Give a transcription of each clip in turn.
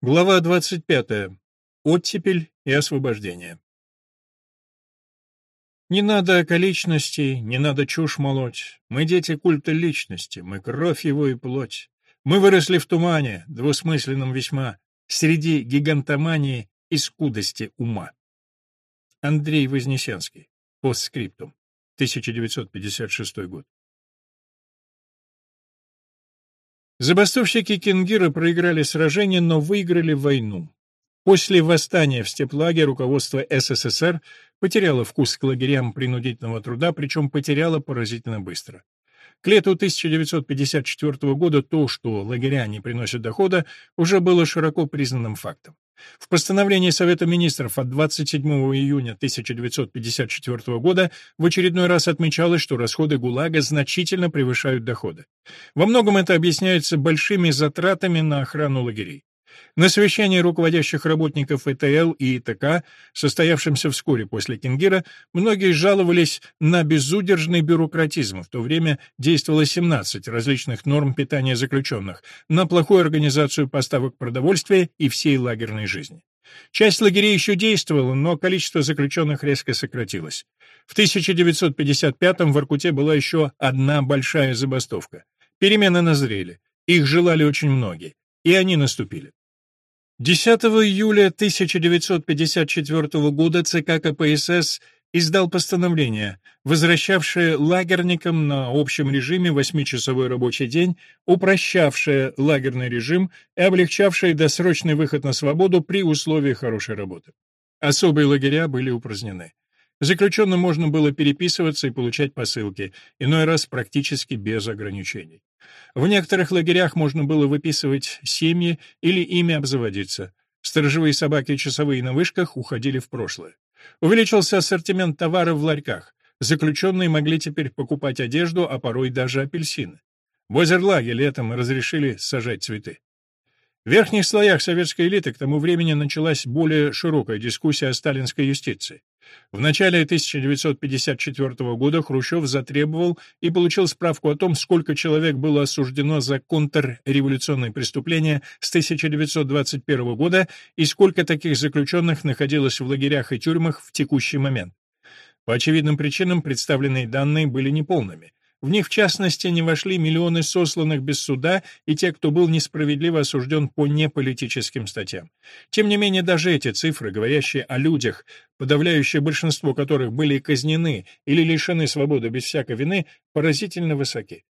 Глава 25. Оттепель и освобождение. Не надо околичностей, не надо чушь молоть. Мы дети культа личности, мы кровь его и плоть. Мы выросли в тумане, двусмысленном весьма, среди гигантомании и скудости ума. Андрей Вознесенский. Постскриптум. 1956 год. Забастовщики Кингира проиграли сражение, но выиграли войну. После восстания в степлаге руководство СССР потеряло вкус к лагерям принудительного труда, причем потеряло поразительно быстро. К лету 1954 года то, что лагеря не приносят дохода, уже было широко признанным фактом. В постановлении Совета министров от 27 июня 1954 года в очередной раз отмечалось, что расходы ГУЛАГа значительно превышают доходы. Во многом это объясняется большими затратами на охрану лагерей. На совещании руководящих работников ЭТЛ и ИТК, состоявшемся вскоре после Кингира, многие жаловались на безудержный бюрократизм, в то время действовало 17 различных норм питания заключенных, на плохую организацию поставок продовольствия и всей лагерной жизни. Часть лагерей еще действовала, но количество заключенных резко сократилось. В 1955-м в Иркуте была еще одна большая забастовка. Перемены назрели. Их желали очень многие. И они наступили. 10 июля 1954 года ЦК КПСС издал постановление, возвращавшее лагерникам на общем режиме восьмичасовой рабочий день, упрощавшее лагерный режим и облегчавшее досрочный выход на свободу при условии хорошей работы. Особые лагеря были упразднены. Заключенным можно было переписываться и получать посылки, иной раз практически без ограничений. В некоторых лагерях можно было выписывать семьи или ими обзаводиться. Сторожевые собаки и часовые на вышках уходили в прошлое. Увеличился ассортимент товаров в ларьках. Заключенные могли теперь покупать одежду, а порой даже апельсины. В Озерлаге летом разрешили сажать цветы. В верхних слоях советской элиты к тому времени началась более широкая дискуссия о сталинской юстиции. В начале 1954 года Хрущев затребовал и получил справку о том, сколько человек было осуждено за контрреволюционные преступления с 1921 года и сколько таких заключенных находилось в лагерях и тюрьмах в текущий момент. По очевидным причинам представленные данные были неполными. В них, в частности, не вошли миллионы сосланных без суда и те, кто был несправедливо осужден по неполитическим статьям. Тем не менее, даже эти цифры, говорящие о людях, подавляющее большинство которых были казнены или лишены свободы без всякой вины, поразительно высоки.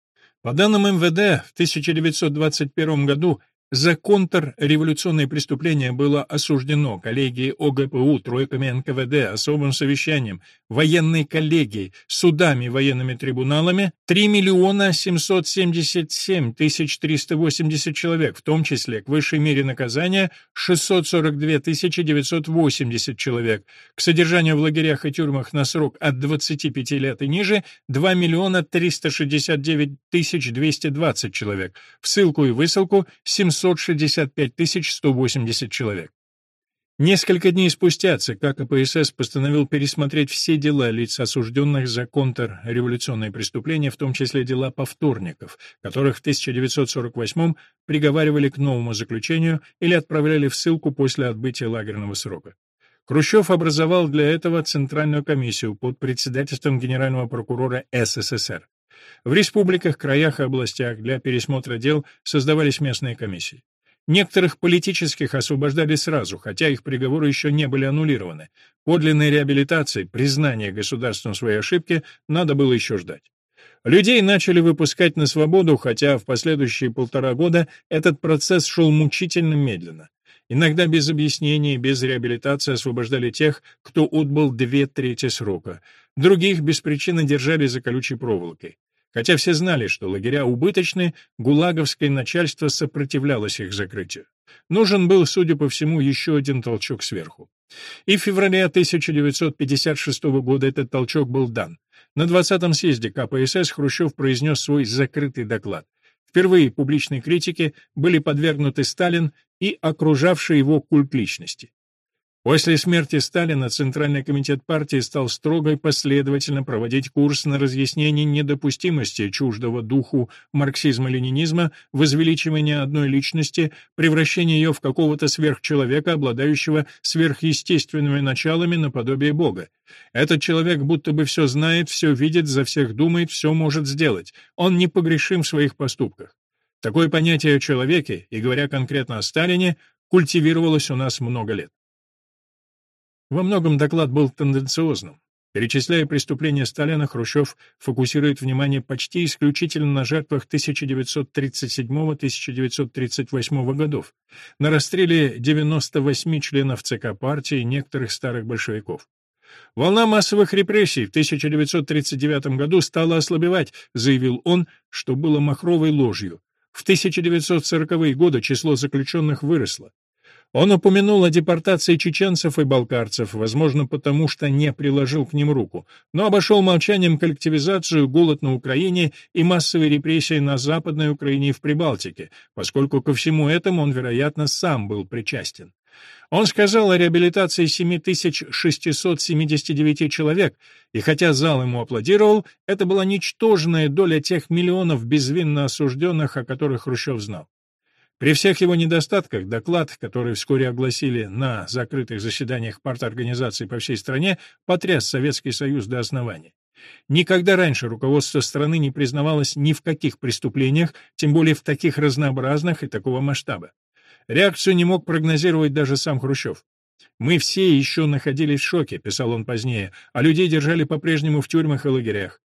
По данным МВД, в 1921 году за контрреволюционные преступления было осуждено коллегией ОГПУ, тройками НКВД, особым совещанием, военной коллегией, судами, военными трибуналами. 3 миллиона 777 тысяч 380 человек, в том числе к высшей мере наказания 642 тысячи 980 человек, к содержанию в лагерях и тюрьмах на срок от 25 лет и ниже 2 миллиона 369 тысяч 220 человек, в ссылку и высылку 700 765 180 человек. Несколько дней спустя ЦК КПСС постановил пересмотреть все дела лиц, осужденных за контрреволюционные преступления, в том числе дела повторников, которых в 1948 приговаривали к новому заключению или отправляли в ссылку после отбытия лагерного срока. Хрущев образовал для этого Центральную комиссию под председательством генерального прокурора СССР. В республиках, краях и областях для пересмотра дел создавались местные комиссии. Некоторых политических освобождали сразу, хотя их приговоры еще не были аннулированы. Подлинной реабилитации, признания государством своей ошибки надо было еще ждать. Людей начали выпускать на свободу, хотя в последующие полтора года этот процесс шел мучительно медленно. Иногда без объяснений, без реабилитации освобождали тех, кто отбыл две трети срока. Других без причины держали за колючей проволокой. Хотя все знали, что лагеря убыточны, гулаговское начальство сопротивлялось их закрытию. Нужен был, судя по всему, еще один толчок сверху. И в феврале 1956 года этот толчок был дан. На 20-м съезде КПСС Хрущев произнес свой закрытый доклад. Впервые публичной критике были подвергнуты Сталин и окружавший его культ личности. После смерти Сталина Центральный комитет партии стал строго и последовательно проводить курс на разъяснение недопустимости чуждого духу марксизма-ленинизма, возвеличивания одной личности, превращения ее в какого-то сверхчеловека, обладающего сверхъестественными началами наподобие Бога. Этот человек будто бы все знает, все видит, за всех думает, все может сделать. Он непогрешим в своих поступках. Такое понятие о человеке, и говоря конкретно о Сталине, культивировалось у нас много лет. Во многом доклад был тенденциозным. Перечисляя преступления Сталина, Хрущев фокусирует внимание почти исключительно на жертвах 1937-1938 годов, на расстреле 98 членов ЦК партии и некоторых старых большевиков. Волна массовых репрессий в 1939 году стала ослабевать, заявил он, что было махровой ложью. В 1940-е годы число заключенных выросло. Он упомянул о депортации чеченцев и балкарцев, возможно, потому что не приложил к ним руку, но обошел молчанием коллективизацию, голод на Украине и массовые репрессии на Западной Украине и в Прибалтике, поскольку ко всему этому он, вероятно, сам был причастен. Он сказал о реабилитации 7679 человек, и хотя зал ему аплодировал, это была ничтожная доля тех миллионов безвинно осужденных, о которых Хрущев знал. При всех его недостатках доклад, который вскоре огласили на закрытых заседаниях парторганизаций по всей стране, потряс Советский Союз до основания. Никогда раньше руководство страны не признавалось ни в каких преступлениях, тем более в таких разнообразных и такого масштаба. Реакцию не мог прогнозировать даже сам Хрущев. «Мы все еще находились в шоке», — писал он позднее, «а людей держали по-прежнему в тюрьмах и лагерях.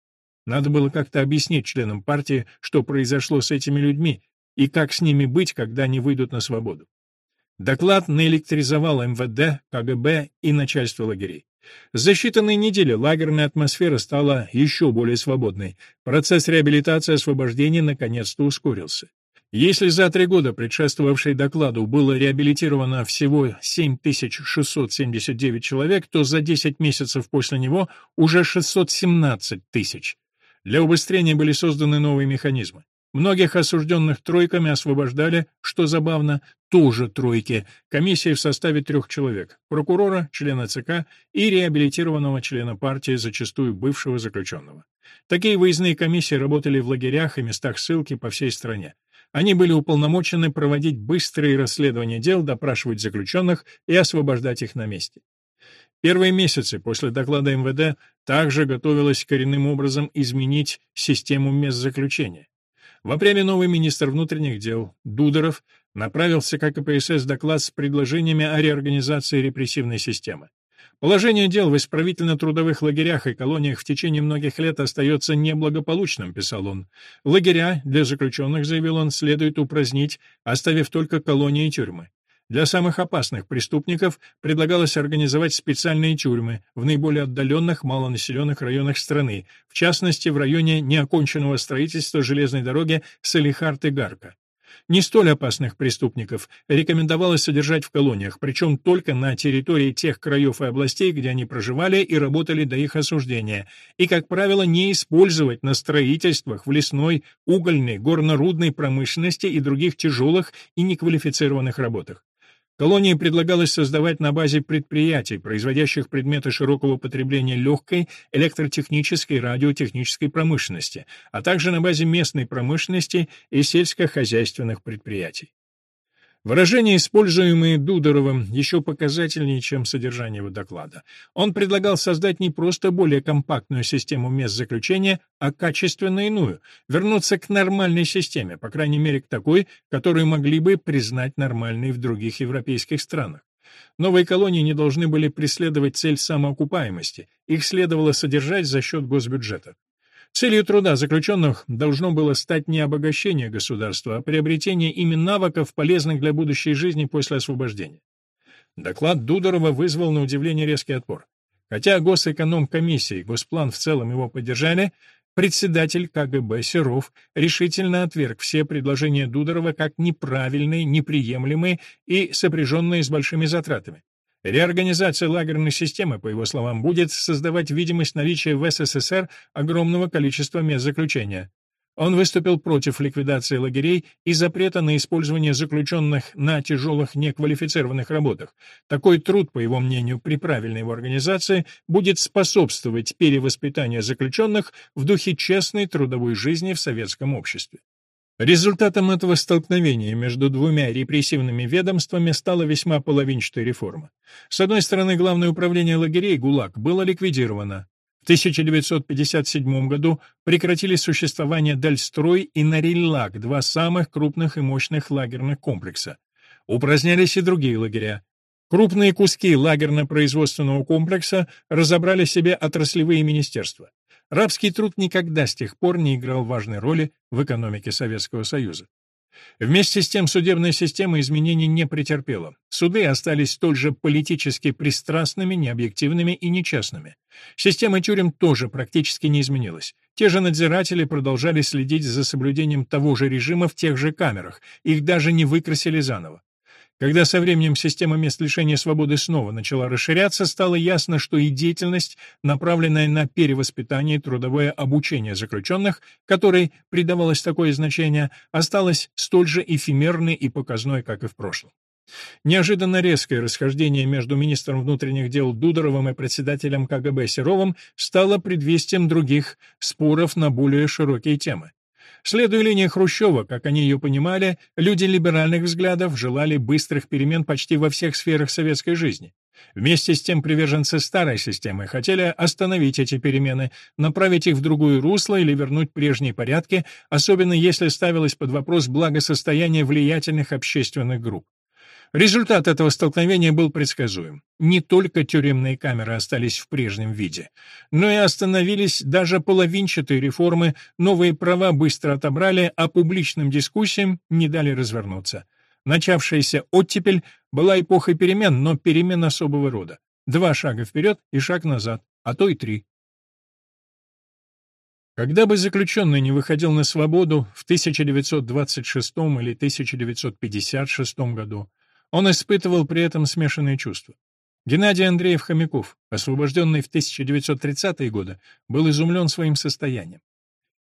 Надо было как-то объяснить членам партии, что произошло с этими людьми, и как с ними быть, когда они выйдут на свободу. Доклад наэлектризовал МВД, КГБ и начальство лагерей. За считанные недели лагерная атмосфера стала еще более свободной. Процесс реабилитации и освобождения наконец-то ускорился. Если за три года, предшествовавшие докладу, было реабилитировано всего 7679 человек, то за 10 месяцев после него уже 617 тысяч. Для убыстрения были созданы новые механизмы. Многих осужденных тройками освобождали, что забавно, тоже тройки, комиссия в составе трех человек, прокурора, члена ЦК и реабилитированного члена партии, зачастую бывшего заключенного. Такие выездные комиссии работали в лагерях и местах ссылки по всей стране. Они были уполномочены проводить быстрые расследования дел, допрашивать заключенных и освобождать их на месте. Первые месяцы после доклада МВД также готовилось коренным образом изменить систему мест заключения. В апреле новый министр внутренних дел Дудоров направился к КПСС доклад с предложениями о реорганизации репрессивной системы. Положение дел в исправительно-трудовых лагерях и колониях в течение многих лет остается неблагополучным, писал он. Лагеря для заключенных, заявил он, следует упразднить, оставив только колонии и тюрьмы. Для самых опасных преступников предлагалось организовать специальные тюрьмы в наиболее отдаленных малонаселенных районах страны, в частности в районе неоконченного строительства железной дороги Салихард-Игарка. Не столь опасных преступников рекомендовалось содержать в колониях, причем только на территории тех краев и областей, где они проживали и работали до их осуждения, и, как правило, не использовать на строительствах в лесной, угольной, горно-рудной промышленности и других тяжелых и неквалифицированных работах. Колонии предлагалось создавать на базе предприятий, производящих предметы широкого потребления легкой, электротехнической и радиотехнической промышленности, а также на базе местной промышленности и сельскохозяйственных предприятий. Выражения, используемые Дудоровым, еще показательнее, чем содержание его доклада. Он предлагал создать не просто более компактную систему мест заключения, а качественно иную, вернуться к нормальной системе, по крайней мере к такой, которую могли бы признать нормальной в других европейских странах. Новые колонии не должны были преследовать цель самоокупаемости, их следовало содержать за счет госбюджета. Целью труда заключенных должно было стать не обогащение государства, а приобретение ими навыков, полезных для будущей жизни после освобождения. Доклад Дудорова вызвал на удивление резкий отпор. Хотя госэконом-комиссия и Госплан в целом его поддержали, председатель КГБ Серов решительно отверг все предложения Дудорова как неправильные, неприемлемые и сопряженные с большими затратами. Реорганизация лагерной системы, по его словам, будет создавать видимость наличия в СССР огромного количества мест заключения. Он выступил против ликвидации лагерей и запрета на использование заключенных на тяжелых неквалифицированных работах. Такой труд, по его мнению, при правильной его организации будет способствовать перевоспитанию заключенных в духе честной трудовой жизни в советском обществе. Результатом этого столкновения между двумя репрессивными ведомствами стала весьма половинчатая реформа. С одной стороны, Главное управление лагерей ГУЛАГ было ликвидировано, в 1957 году прекратили существование Дальстрой и Нариллак, два самых крупных и мощных лагерных комплекса. Упразднялись и другие лагеря. Крупные куски лагерно-производственного комплекса разобрали себе отраслевые министерства. Рабский труд никогда с тех пор не играл важной роли в экономике Советского Союза. Вместе с тем судебная система изменений не претерпела. Суды остались столь же политически пристрастными, необъективными и нечестными. Система тюрем тоже практически не изменилась. Те же надзиратели продолжали следить за соблюдением того же режима в тех же камерах, их даже не выкрасили заново. Когда со временем система мест лишения свободы снова начала расширяться, стало ясно, что и деятельность, направленная на перевоспитание и трудовое обучение заключенных, которой придавалось такое значение, осталась столь же эфемерной и показной, как и в прошлом. Неожиданно резкое расхождение между министром внутренних дел Дудоровым и председателем КГБ Серовым стало предвестием других споров на более широкие темы. Следуя линии Хрущева, как они ее понимали, люди либеральных взглядов желали быстрых перемен почти во всех сферах советской жизни. Вместе с тем приверженцы старой системы хотели остановить эти перемены, направить их в другое русло или вернуть прежние порядки, особенно если ставилось под вопрос благосостояние влиятельных общественных групп. Результат этого столкновения был предсказуем. Не только тюремные камеры остались в прежнем виде, но и остановились даже половинчатые реформы, новые права быстро отобрали, а публичным дискуссиям не дали развернуться. Начавшаяся оттепель была эпохой перемен, но перемен особого рода. Два шага вперед и шаг назад, а то и три. Когда бы заключенный не выходил на свободу в 1926 или 1956 году, он испытывал при этом смешанные чувства. Геннадий Андреев-Хомяков, освобожденный в 1930-е годы, был изумлен своим состоянием.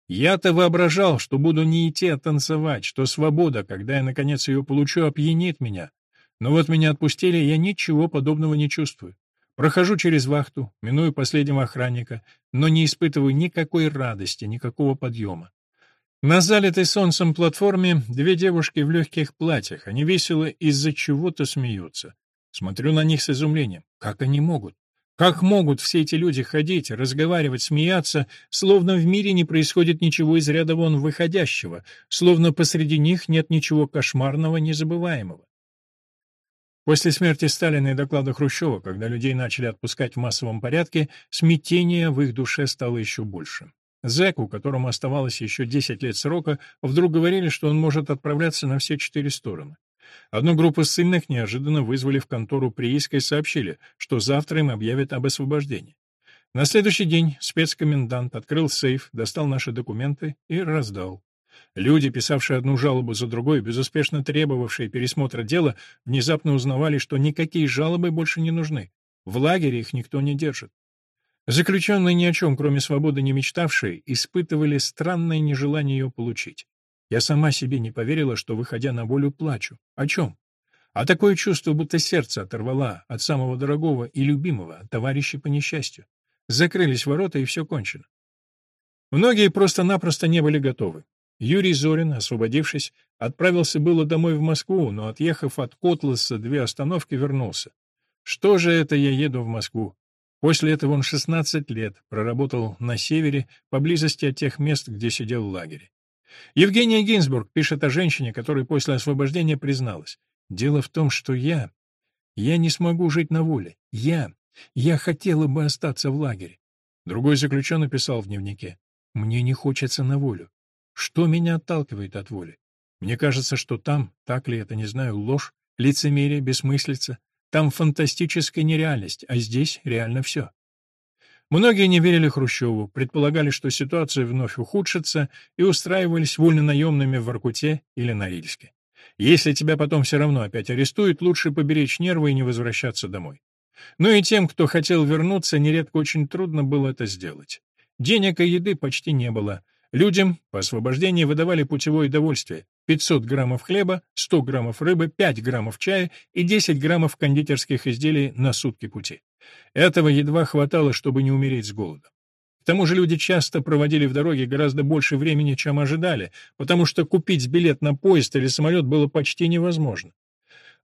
«Я-то воображал, что буду не идти, а танцевать, что свобода, когда я наконец ее получу, опьянит меня. Но вот меня отпустили, и я ничего подобного не чувствую. Прохожу через вахту, миную последнего охранника, но не испытываю никакой радости, никакого подъема. На залитой солнцем платформе две девушки в легких платьях. Они весело из-за чего-то смеются. Смотрю на них с изумлением. Как они могут? Как могут все эти люди ходить, разговаривать, смеяться, словно в мире не происходит ничего из ряда вон выходящего, словно посреди них нет ничего кошмарного, незабываемого? После смерти Сталина и доклада Хрущева, когда людей начали отпускать в массовом порядке, смятение в их душе стало еще больше. Зэку, которому оставалось еще 10 лет срока, вдруг говорили, что он может отправляться на все четыре стороны. Одну группу ссыльных неожиданно вызвали в контору прииска и сообщили, что завтра им объявят об освобождении. На следующий день спецкомендант открыл сейф, достал наши документы и раздал. Люди, писавшие одну жалобу за другой, безуспешно требовавшие пересмотра дела, внезапно узнавали, что никакие жалобы больше не нужны. В лагере их никто не держит. Заключенные ни о чем, кроме свободы не мечтавшие, испытывали странное нежелание ее получить. Я сама себе не поверила, что, выходя на волю, плачу. О чем? А такое чувство, будто сердце оторвала от самого дорогого и любимого, товарища по несчастью. Закрылись ворота, и все кончено. Многие просто-напросто не были готовы. Юрий Зорин, освободившись, отправился было домой в Москву, но, отъехав от Котласа две остановки, вернулся. Что же это я еду в Москву? После этого он 16 лет проработал на севере, поблизости от тех мест, где сидел в лагере. Евгения Гинзбург пишет о женщине, которая после освобождения призналась. «Дело в том, что я... Я не смогу жить на воле. Я... Я хотела бы остаться в лагере». Другой заключенный писал в дневнике. «Мне не хочется на волю. Что меня отталкивает от воли? Мне кажется, что там, так ли это, не знаю, ложь, лицемерие, бессмыслица, там фантастическая нереальность, а здесь реально все. Многие не верили Хрущеву, предполагали, что ситуация вновь ухудшится, и устраивались вольнонаемными в Воркуте или Норильске. Если тебя потом все равно опять арестуют, лучше поберечь нервы и не возвращаться домой. Но и тем, кто хотел вернуться, нередко очень трудно было это сделать. Денег и еды почти не было. Людям по освобождении выдавали путевое довольствие 500 граммов хлеба, 100 граммов рыбы, 5 граммов чая и 10 граммов кондитерских изделий на сутки пути. Этого едва хватало, чтобы не умереть с голода. К тому же люди часто проводили в дороге гораздо больше времени, чем ожидали, потому что купить билет на поезд или самолет было почти невозможно.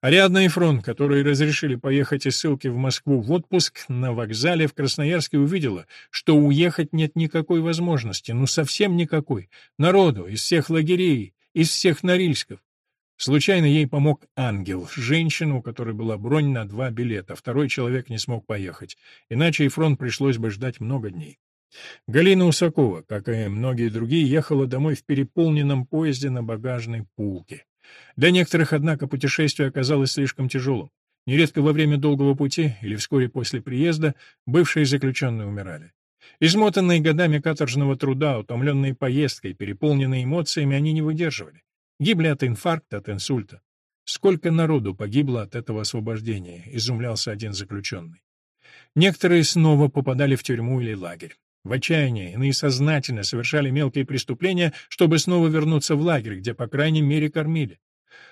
Ариадна и Фрон, которые разрешили поехать из ссылки в Москву в отпуск, на вокзале в Красноярске увидела, что уехать нет никакой возможности, ну совсем никакой. Народу из всех лагерей, из всех Норильсков. Случайно ей помог ангел, женщина, у которой была бронь на два билета. Второй человек не смог поехать, иначе и фронт пришлось бы ждать много дней. Галина Усакова, как и многие другие, ехала домой в переполненном поезде на багажной пулке. Для некоторых, однако, путешествие оказалось слишком тяжелым. Нередко во время долгого пути или вскоре после приезда бывшие заключенные умирали. Измотанные годами каторжного труда, утомленные поездкой, переполненные эмоциями, они не выдерживали. Гибли от инфаркта, от инсульта. Сколько народу погибло от этого освобождения, изумлялся один заключенный. Некоторые снова попадали в тюрьму или лагерь. В отчаянии иные сознательно совершали мелкие преступления, чтобы снова вернуться в лагерь, где, по крайней мере, кормили.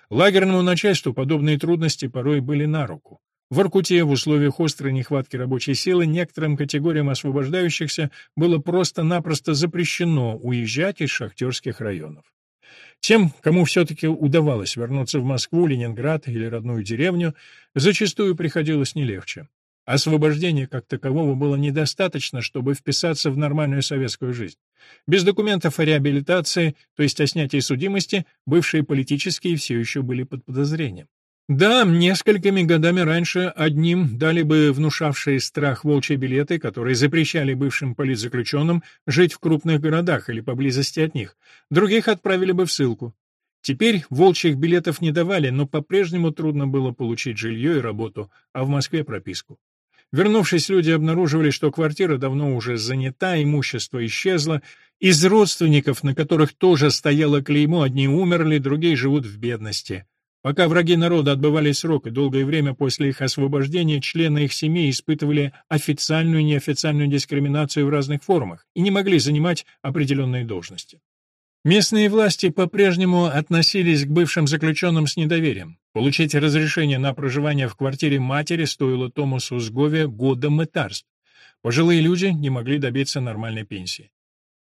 Лагерному начальству подобные трудности порой были на руку. В Иркуте в условиях острой нехватки рабочей силы некоторым категориям освобождающихся было просто-напросто запрещено уезжать из шахтерских районов. Тем, кому все-таки удавалось вернуться в Москву, Ленинград или родную деревню, зачастую приходилось не легче. Освобождения как такового было недостаточно, чтобы вписаться в нормальную советскую жизнь. Без документов о реабилитации, то есть о снятии судимости, бывшие политические все еще были под подозрением. Да, несколькими годами раньше одним дали бы внушавшие страх волчьи билеты, которые запрещали бывшим политзаключенным жить в крупных городах или поблизости от них, других отправили бы в ссылку. Теперь волчьих билетов не давали, но по-прежнему трудно было получить жилье и работу, а в Москве прописку. Вернувшись, люди обнаруживали, что квартира давно уже занята, имущество исчезло. Из родственников, на которых тоже стояло клеймо, одни умерли, другие живут в бедности. Пока враги народа отбывали срок, и долгое время после их освобождения члены их семей испытывали официальную и неофициальную дискриминацию в разных формах и не могли занимать определенные должности. Местные власти по-прежнему относились к бывшим заключенным с недоверием. Получить разрешение на проживание в квартире матери стоило Томасу Сгове года мытарств. Пожилые люди не могли добиться нормальной пенсии.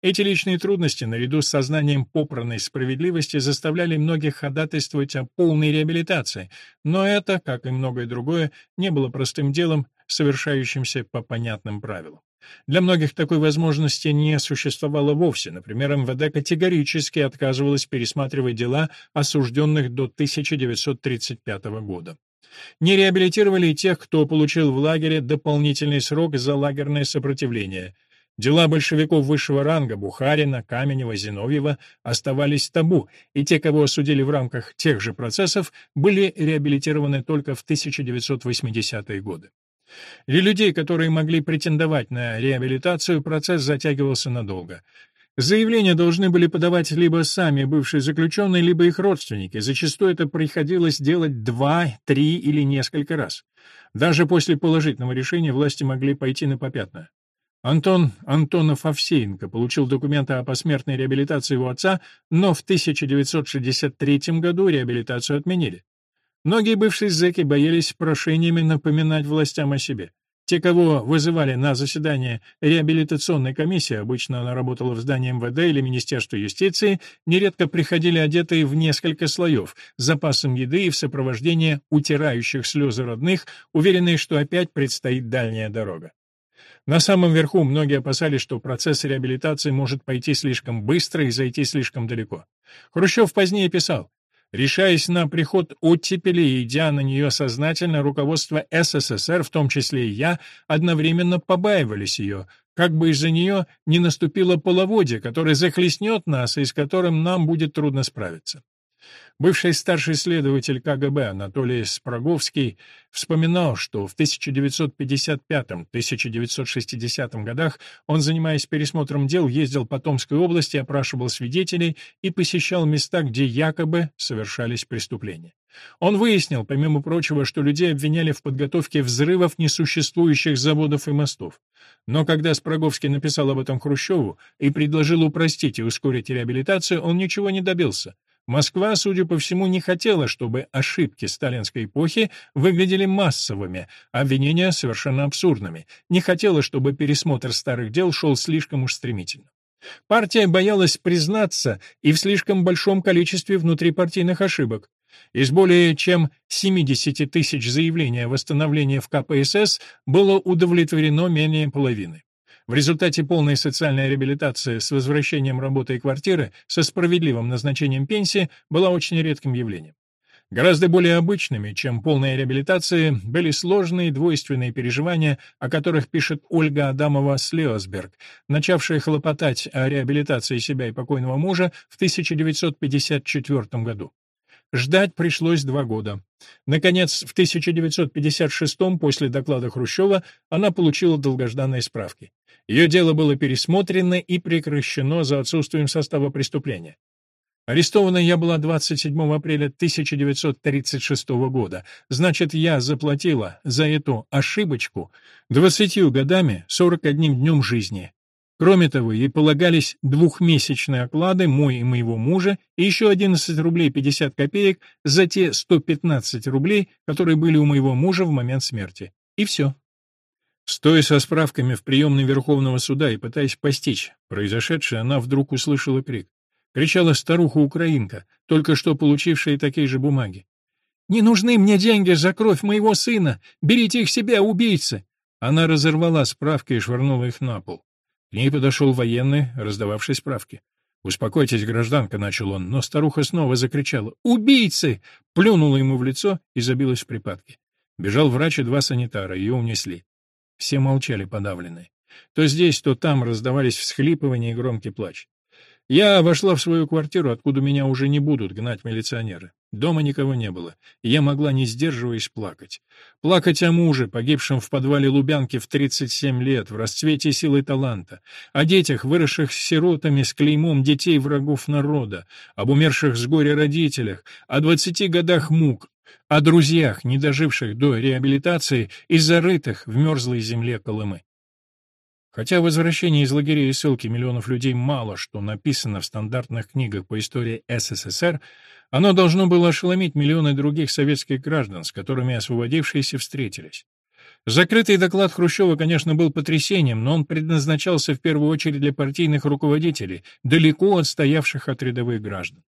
Эти личные трудности, наряду с сознанием попранной справедливости, заставляли многих ходатайствовать о полной реабилитации, но это, как и многое другое, не было простым делом, совершающимся по понятным правилам. Для многих такой возможности не существовало вовсе. Например, МВД категорически отказывалось пересматривать дела осужденных до 1935 года. Не реабилитировали и тех, кто получил в лагере дополнительный срок за лагерное сопротивление. Дела большевиков высшего ранга Бухарина, Каменева, Зиновьева оставались табу, и те, кого осудили в рамках тех же процессов, были реабилитированы только в 1980-е годы. Для людей, которые могли претендовать на реабилитацию, процесс затягивался надолго. Заявления должны были подавать либо сами бывшие заключенные, либо их родственники. Зачастую это приходилось делать два, три или несколько раз. Даже после положительного решения власти могли пойти на попятную. Антон Антонов Овсеенко получил документы о посмертной реабилитации его отца, но в 1963 году реабилитацию отменили. Многие бывшие зэки боялись прошениями напоминать властям о себе. Те, кого вызывали на заседание реабилитационной комиссии, обычно она работала в здании МВД или Министерства юстиции, нередко приходили одетые в несколько слоев, с запасом еды и в сопровождении утирающих слезы родных, уверенные, что опять предстоит дальняя дорога. На самом верху многие опасались, что процесс реабилитации может пойти слишком быстро и зайти слишком далеко. Хрущев позднее писал, Решаясь на приход оттепели и идя на нее сознательно, руководство СССР, в том числе и я, одновременно побаивались ее, как бы из-за нее не наступило половодье, которое захлестнет нас и с которым нам будет трудно справиться. Бывший старший следователь КГБ Анатолий Спраговский вспоминал, что в 1955-1960 годах он, занимаясь пересмотром дел, ездил по Томской области, опрашивал свидетелей и посещал места, где якобы совершались преступления. Он выяснил, помимо прочего, что людей обвиняли в подготовке взрывов несуществующих заводов и мостов. Но когда Спраговский написал об этом Хрущеву и предложил упростить и ускорить реабилитацию, он ничего не добился. Москва, судя по всему, не хотела, чтобы ошибки сталинской эпохи выглядели массовыми, а обвинения совершенно абсурдными, не хотела, чтобы пересмотр старых дел шел слишком уж стремительно. Партия боялась признаться и в слишком большом количестве внутрипартийных ошибок. Из более чем 70 тысяч заявлений о восстановлении в КПСС было удовлетворено менее половины. В результате полной социальной реабилитации с возвращением работы и квартиры со справедливым назначением пенсии была очень редким явлением. Гораздо более обычными, чем полная реабилитация, были сложные двойственные переживания, о которых пишет Ольга Адамова Слеосберг, начавшая хлопотать о реабилитации себя и покойного мужа в 1954 году. Ждать пришлось два года. Наконец, в 1956 после доклада Хрущева она получила долгожданные справки. Ее дело было пересмотрено и прекращено за отсутствием состава преступления. Арестована я была 27 апреля 1936 года. Значит, я заплатила за эту ошибочку 20 годами 41 днем жизни. Кроме того, ей полагались двухмесячные оклады мой и моего мужа и еще 11 рублей 50 копеек за те 115 рублей, которые были у моего мужа в момент смерти. И все. Стоя со справками в приемной Верховного суда и пытаясь постичь произошедшее, она вдруг услышала крик. Кричала старуха-украинка, только что получившая такие же бумаги. «Не нужны мне деньги за кровь моего сына! Берите их себе, убийцы!» Она разорвала справки и швырнула их на пол. К ней подошел военный, раздававший справки. «Успокойтесь, гражданка», — начал он, но старуха снова закричала. «Убийцы!» Плюнула ему в лицо и забилась в припадке. Бежал врач и два санитара, ее унесли. Все молчали подавленные. То здесь, то там раздавались всхлипывания и громкий плач. Я вошла в свою квартиру, откуда меня уже не будут гнать милиционеры. Дома никого не было, и я могла, не сдерживаясь, плакать. Плакать о муже, погибшем в подвале Лубянки в 37 лет, в расцвете силы таланта, о детях, выросших сиротами с клеймом детей врагов народа, об умерших с горя родителях, о 20 годах мук, о друзьях, не доживших до реабилитации и зарытых в мерзлой земле Колымы. Хотя возвращение из лагерей и ссылки миллионов людей мало что написано в стандартных книгах по истории СССР, оно должно было ошеломить миллионы других советских граждан, с которыми освободившиеся встретились. Закрытый доклад Хрущева, конечно, был потрясением, но он предназначался в первую очередь для партийных руководителей, далеко отстоявших от рядовых граждан.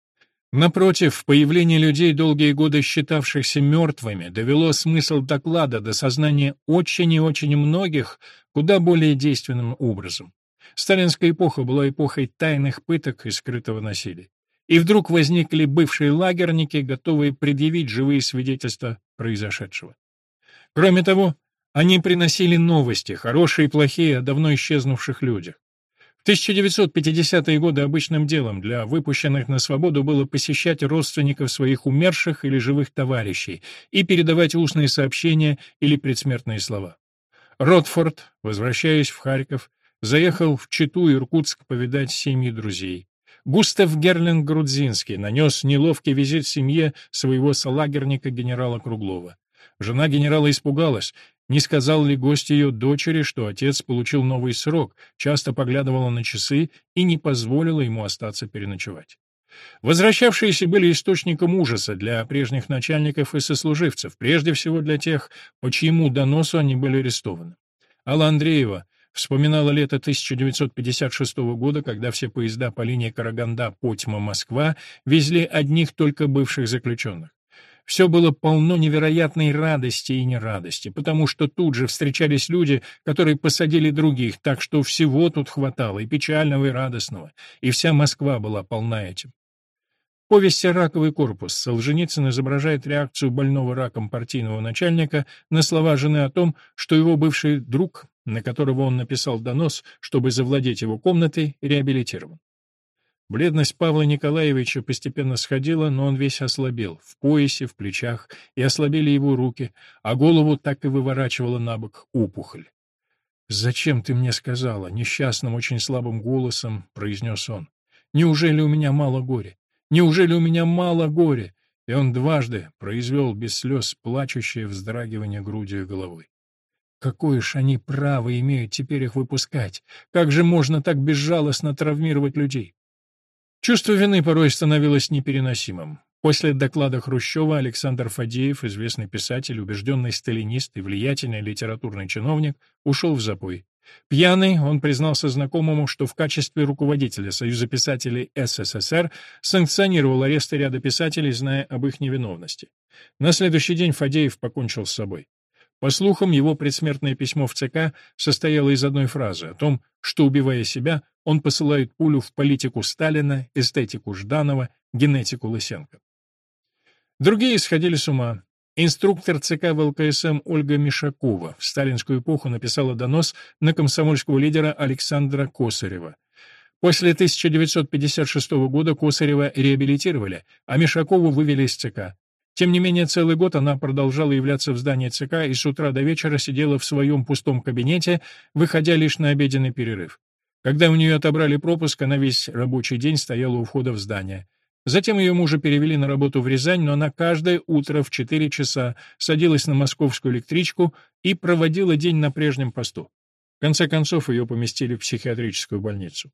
Напротив, появление людей, долгие годы считавшихся мертвыми, довело смысл доклада до сознания очень и очень многих куда более действенным образом. Сталинская эпоха была эпохой тайных пыток и скрытого насилия. И вдруг возникли бывшие лагерники, готовые предъявить живые свидетельства произошедшего. Кроме того, они приносили новости, хорошие и плохие, о давно исчезнувших людях. В 1950-е годы обычным делом для выпущенных на свободу было посещать родственников своих умерших или живых товарищей и передавать устные сообщения или предсмертные слова. Ротфорд, возвращаясь в Харьков, заехал в Читу и Иркутск повидать семьи друзей. Густав Герлинг-Грудзинский нанес неловкий визит семье своего солагерника генерала Круглова. Жена генерала испугалась, не сказал ли гость ее дочери, что отец получил новый срок, часто поглядывала на часы и не позволила ему остаться переночевать. Возвращавшиеся были источником ужаса для прежних начальников и сослуживцев, прежде всего для тех, по чьему доносу они были арестованы. Алла Андреева вспоминала лето 1956 года, когда все поезда по линии Караганда-Потьма-Москва везли одних только бывших заключенных. Все было полно невероятной радости и нерадости, потому что тут же встречались люди, которые посадили других, так что всего тут хватало, и печального, и радостного, и вся Москва была полна этим. В повести «Раковый корпус» Солженицын изображает реакцию больного раком партийного начальника на слова жены о том, что его бывший друг, на которого он написал донос, чтобы завладеть его комнатой, реабилитирован. Бледность Павла Николаевича постепенно сходила, но он весь ослабел, в поясе, в плечах, и ослабели его руки, а голову так и выворачивала на бок опухоль. «Зачем ты мне сказала?» — несчастным, очень слабым голосом произнес он. «Неужели у меня мало горя? Неужели у меня мало горя? и он дважды произвел без слез плачущее вздрагивание грудью и головой. Какое ж они право имеют теперь их выпускать? Как же можно так безжалостно травмировать людей? Чувство вины порой становилось непереносимым. После доклада Хрущева Александр Фадеев, известный писатель, убежденный сталинист и влиятельный литературный чиновник, ушел в запой. Пьяный, он признался знакомому, что в качестве руководителя Союза писателей СССР санкционировал аресты ряда писателей, зная об их невиновности. На следующий день Фадеев покончил с собой. По слухам, его предсмертное письмо в ЦК состояло из одной фразы о том, что, убивая себя, он посылает пулю в политику Сталина, эстетику Жданова, генетику Лысенко. Другие сходили с ума. Инструктор ЦК ВЛКСМ Ольга Мишакова в сталинскую эпоху написала донос на комсомольского лидера Александра Косарева. После 1956 года Косарева реабилитировали, а Мишакову вывели из ЦК. Тем не менее, целый год она продолжала являться в здании ЦК и с утра до вечера сидела в своем пустом кабинете, выходя лишь на обеденный перерыв. Когда у нее отобрали пропуск, она весь рабочий день стояла у входа в здание. Затем ее мужа перевели на работу в Рязань, но она каждое утро в 4 часа садилась на московскую электричку и проводила день на прежнем посту. В конце концов, ее поместили в психиатрическую больницу.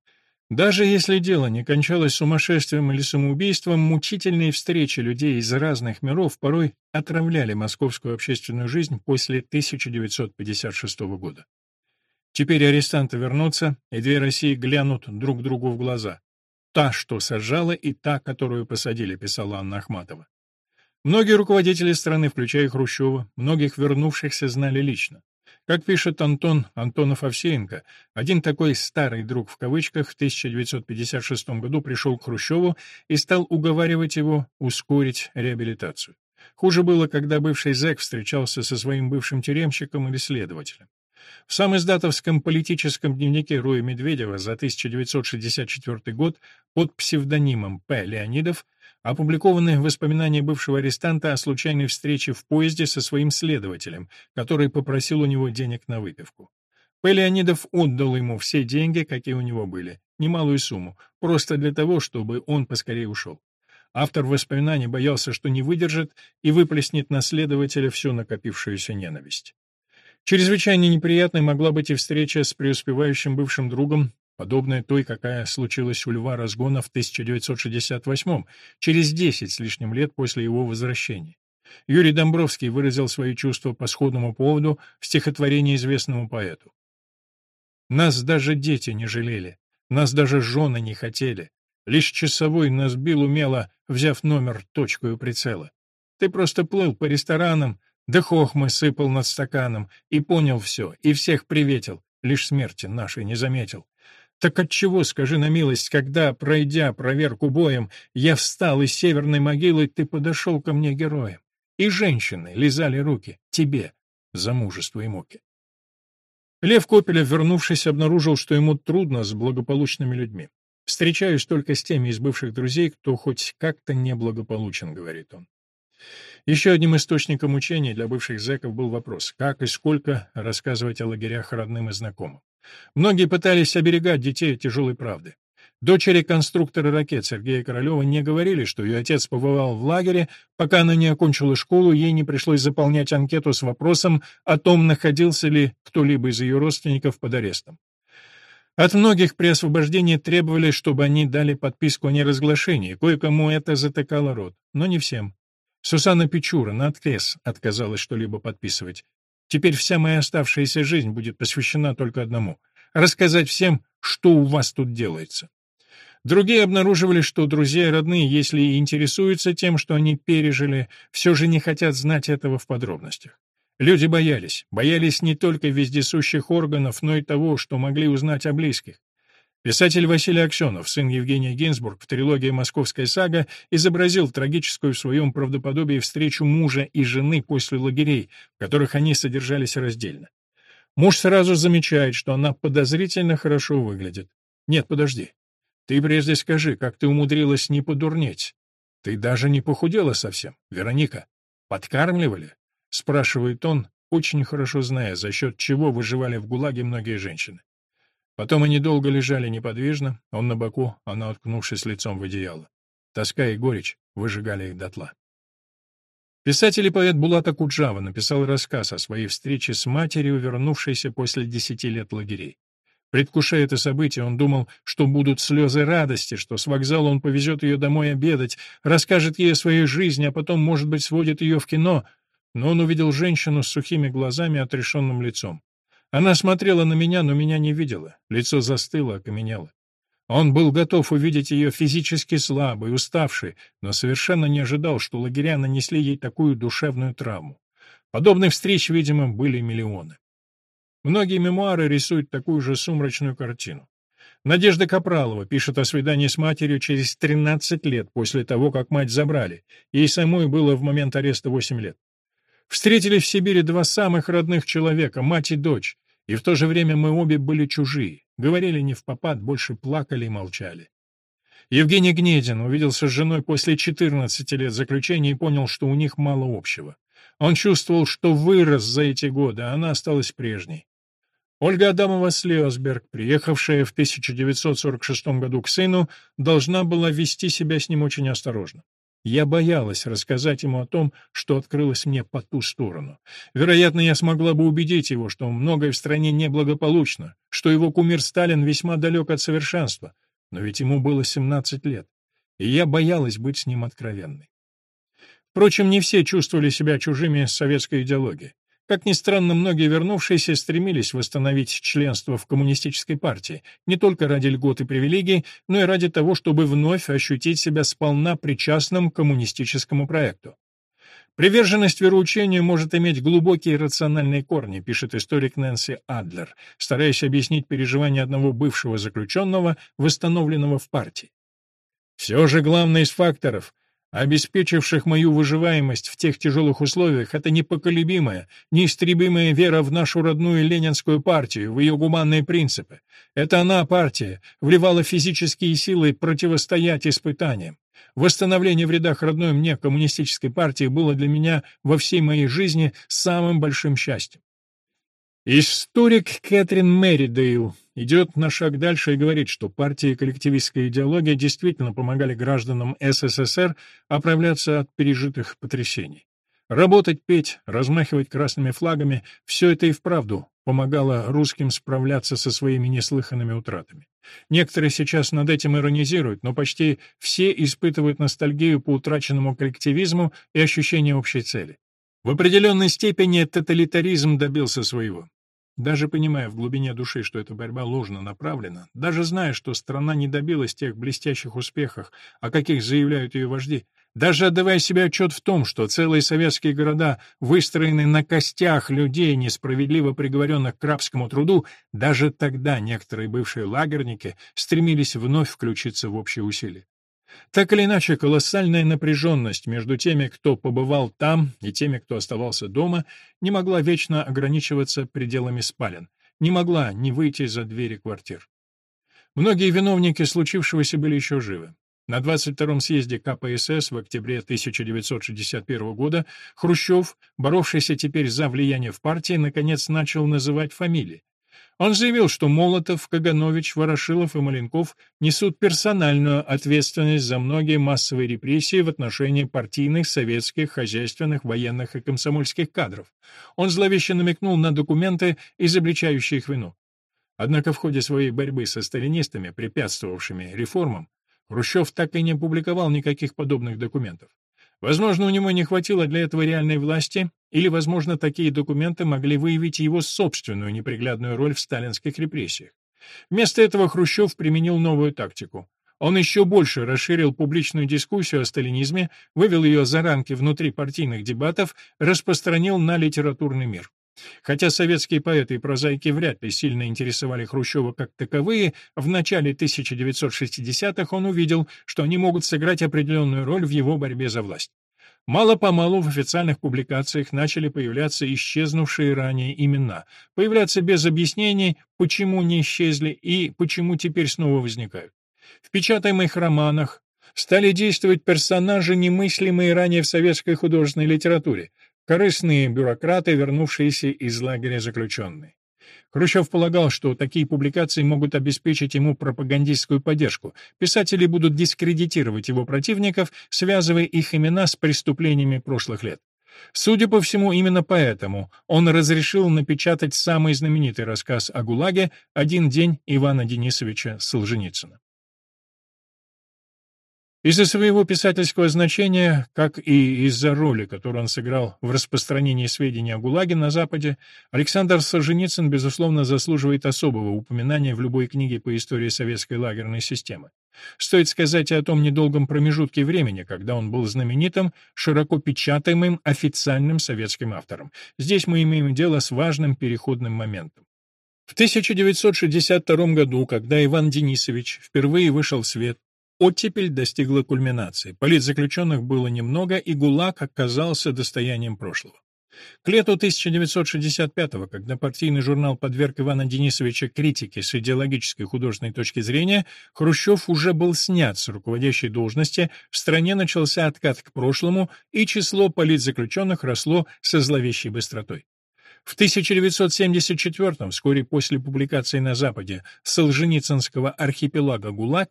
Даже если дело не кончалось сумасшествием или самоубийством, мучительные встречи людей из разных миров порой отравляли московскую общественную жизнь после 1956 года. Теперь арестанты вернутся, и две России глянут друг другу в глаза. «Та, что сажала, и та, которую посадили», — писала Анна Ахматова. Многие руководители страны, включая Хрущева, многих вернувшихся знали лично. Как пишет Антон Антонов-Овсеенко, один такой «старый друг» в кавычках в 1956 году пришел к Хрущеву и стал уговаривать его ускорить реабилитацию. Хуже было, когда бывший зэк встречался со своим бывшим тюремщиком или следователем. В самоиздатовском политическом дневнике Руя Медведева за 1964 год под псевдонимом П. Леонидов опубликованы воспоминания бывшего арестанта о случайной встрече в поезде со своим следователем, который попросил у него денег на выпивку. П. Леонидов отдал ему все деньги, какие у него были, немалую сумму, просто для того, чтобы он поскорее ушел. Автор воспоминаний боялся, что не выдержит и выплеснет на следователя всю накопившуюся ненависть. Чрезвычайно неприятной могла быть и встреча с преуспевающим бывшим другом, подобная той, какая случилась у Льва Разгона в 1968 через 10 с лишним лет после его возвращения. Юрий Домбровский выразил свои чувства по сходному поводу в стихотворении известному поэту. «Нас даже дети не жалели, нас даже жены не хотели. Лишь часовой нас бил умело, взяв номер точку и прицела. Ты просто плыл по ресторанам, да хохмы сыпал над стаканом, и понял все, и всех приветил, лишь смерти нашей не заметил. Так отчего, скажи на милость, когда, пройдя проверку боем, я встал из северной могилы, ты подошел ко мне героем? И женщины лизали руки тебе за мужество и муки. Лев Копелев, вернувшись, обнаружил, что ему трудно с благополучными людьми. «Встречаюсь только с теми из бывших друзей, кто хоть как-то неблагополучен», — говорит он. Еще одним источником мучений для бывших зэков был вопрос, как и сколько рассказывать о лагерях родным и знакомым. Многие пытались оберегать детей от тяжелой правды. Дочери конструктора ракет Сергея Королева не говорили, что ее отец побывал в лагере, пока она не окончила школу, ей не пришлось заполнять анкету с вопросом о том, находился ли кто-либо из ее родственников под арестом. От многих при освобождении требовали, чтобы они дали подписку о неразглашении, кое-кому это затыкало рот, но не всем. Сусанна Печура на открес отказалась что-либо подписывать. Теперь вся моя оставшаяся жизнь будет посвящена только одному — рассказать всем, что у вас тут делается. Другие обнаруживали, что друзья и родные, если и интересуются тем, что они пережили, все же не хотят знать этого в подробностях. Люди боялись. Боялись не только вездесущих органов, но и того, что могли узнать о близких. Писатель Василий Аксенов, сын Евгения Гинзбург, в трилогии «Московская сага» изобразил трагическую в своем правдоподобии встречу мужа и жены после лагерей, в которых они содержались раздельно. Муж сразу замечает, что она подозрительно хорошо выглядит. «Нет, подожди. Ты прежде скажи, как ты умудрилась не подурнеть? Ты даже не похудела совсем, Вероника. Подкармливали?» — спрашивает он, очень хорошо зная, за счет чего выживали в ГУЛАГе многие женщины. Потом они долго лежали неподвижно, он на боку, она уткнувшись лицом в одеяло. Тоска и горечь выжигали их дотла. Писатель и поэт Булата Куджава написал рассказ о своей встрече с матерью, вернувшейся после десяти лет лагерей. Предвкушая это событие, он думал, что будут слезы радости, что с вокзала он повезет ее домой обедать, расскажет ей о своей жизни, а потом, может быть, сводит ее в кино. Но он увидел женщину с сухими глазами отрешенным лицом. Она смотрела на меня, но меня не видела. Лицо застыло, окаменело. Он был готов увидеть ее физически слабой, уставшей, но совершенно не ожидал, что лагеря нанесли ей такую душевную травму. Подобных встреч, видимо, были миллионы. Многие мемуары рисуют такую же сумрачную картину. Надежда Капралова пишет о свидании с матерью через 13 лет после того, как мать забрали. Ей самой было в момент ареста 8 лет. Встретили в Сибири два самых родных человека, мать и дочь, и в то же время мы обе были чужие. Говорили не в попад, больше плакали и молчали. Евгений Гнедин увиделся с женой после 14 лет заключения и понял, что у них мало общего. Он чувствовал, что вырос за эти годы, а она осталась прежней. Ольга Адамова Слеосберг, приехавшая в 1946 году к сыну, должна была вести себя с ним очень осторожно. Я боялась рассказать ему о том, что открылось мне по ту сторону. Вероятно, я смогла бы убедить его, что многое в стране неблагополучно, что его кумир Сталин весьма далек от совершенства, но ведь ему было 17 лет, и я боялась быть с ним откровенной. Впрочем, не все чувствовали себя чужими советской идеологией. Как ни странно, многие вернувшиеся стремились восстановить членство в коммунистической партии, не только ради льгот и привилегий, но и ради того, чтобы вновь ощутить себя сполна причастным к коммунистическому проекту. Приверженность вероучению может иметь глубокие рациональные корни, пишет историк Нэнси Адлер, стараясь объяснить переживания одного бывшего заключенного, восстановленного в партии. Все же главный из факторов, обеспечивших мою выживаемость в тех тяжелых условиях, это непоколебимая, неистребимая вера в нашу родную ленинскую партию, в ее гуманные принципы. Это она, партия, вливала физические силы противостоять испытаниям. Восстановление в рядах родной мне коммунистической партии было для меня во всей моей жизни самым большим счастьем. Историк Кэтрин Мэридейл идет на шаг дальше и говорит, что партия и коллективистская идеология действительно помогали гражданам СССР оправляться от пережитых потрясений. Работать, петь, размахивать красными флагами — все это и вправду помогало русским справляться со своими неслыханными утратами. Некоторые сейчас над этим иронизируют, но почти все испытывают ностальгию по утраченному коллективизму и ощущение общей цели. В определенной степени тоталитаризм добился своего. Даже понимая в глубине души, что эта борьба ложно направлена, даже зная, что страна не добилась тех блестящих успехов, о каких заявляют ее вожди, даже отдавая себе отчет в том, что целые советские города выстроены на костях людей, несправедливо приговоренных к рабскому труду, даже тогда некоторые бывшие лагерники стремились вновь включиться в общие усилия. Так или иначе, колоссальная напряженность между теми, кто побывал там, и теми, кто оставался дома, не могла вечно ограничиваться пределами спален, не могла не выйти за двери квартир. Многие виновники случившегося были еще живы. На 22-м съезде КПСС в октябре 1961 года Хрущев, боровшийся теперь за влияние в партии, наконец начал называть фамилии. Он заявил, что Молотов, Каганович, Ворошилов и Маленков несут персональную ответственность за многие массовые репрессии в отношении партийных, советских, хозяйственных, военных и комсомольских кадров. Он зловеще намекнул на документы, изобличающие их вину. Однако в ходе своей борьбы со сталинистами, препятствовавшими реформам, Хрущев так и не публиковал никаких подобных документов. Возможно, у него не хватило для этого реальной власти, или, возможно, такие документы могли выявить его собственную неприглядную роль в сталинских репрессиях. Вместо этого Хрущев применил новую тактику. Он еще больше расширил публичную дискуссию о сталинизме, вывел ее за рамки внутрипартийных дебатов, распространил на литературный мир. Хотя советские поэты и прозаики вряд ли сильно интересовали Хрущева как таковые, в начале 1960-х он увидел, что они могут сыграть определенную роль в его борьбе за власть. Мало-помалу в официальных публикациях начали появляться исчезнувшие ранее имена, появляться без объяснений, почему не исчезли и почему теперь снова возникают. В печатаемых романах стали действовать персонажи, немыслимые ранее в советской художественной литературе, корыстные бюрократы, вернувшиеся из лагеря заключенные. Хрущев полагал, что такие публикации могут обеспечить ему пропагандистскую поддержку. Писатели будут дискредитировать его противников, связывая их имена с преступлениями прошлых лет. Судя по всему, именно поэтому он разрешил напечатать самый знаменитый рассказ о ГУЛАГе «Один день Ивана Денисовича Солженицына». Из-за своего писательского значения, как и из-за роли, которую он сыграл в распространении сведений о ГУЛАГе на Западе, Александр Солженицын, безусловно, заслуживает особого упоминания в любой книге по истории советской лагерной системы. Стоит сказать и о том недолгом промежутке времени, когда он был знаменитым, широко печатаемым официальным советским автором. Здесь мы имеем дело с важным переходным моментом. В 1962 году, когда Иван Денисович впервые вышел в свет, Оттепель достигла кульминации. Политзаключенных было немного, и ГУЛАГ оказался достоянием прошлого. К лету 1965-го, когда партийный журнал подверг Ивана Денисовича критике с идеологической и художественной точки зрения, Хрущев уже был снят с руководящей должности, в стране начался откат к прошлому, и число политзаключенных росло со зловещей быстротой. В 1974-м, вскоре после публикации на Западе Солженицынского архипелага ГУЛАГ,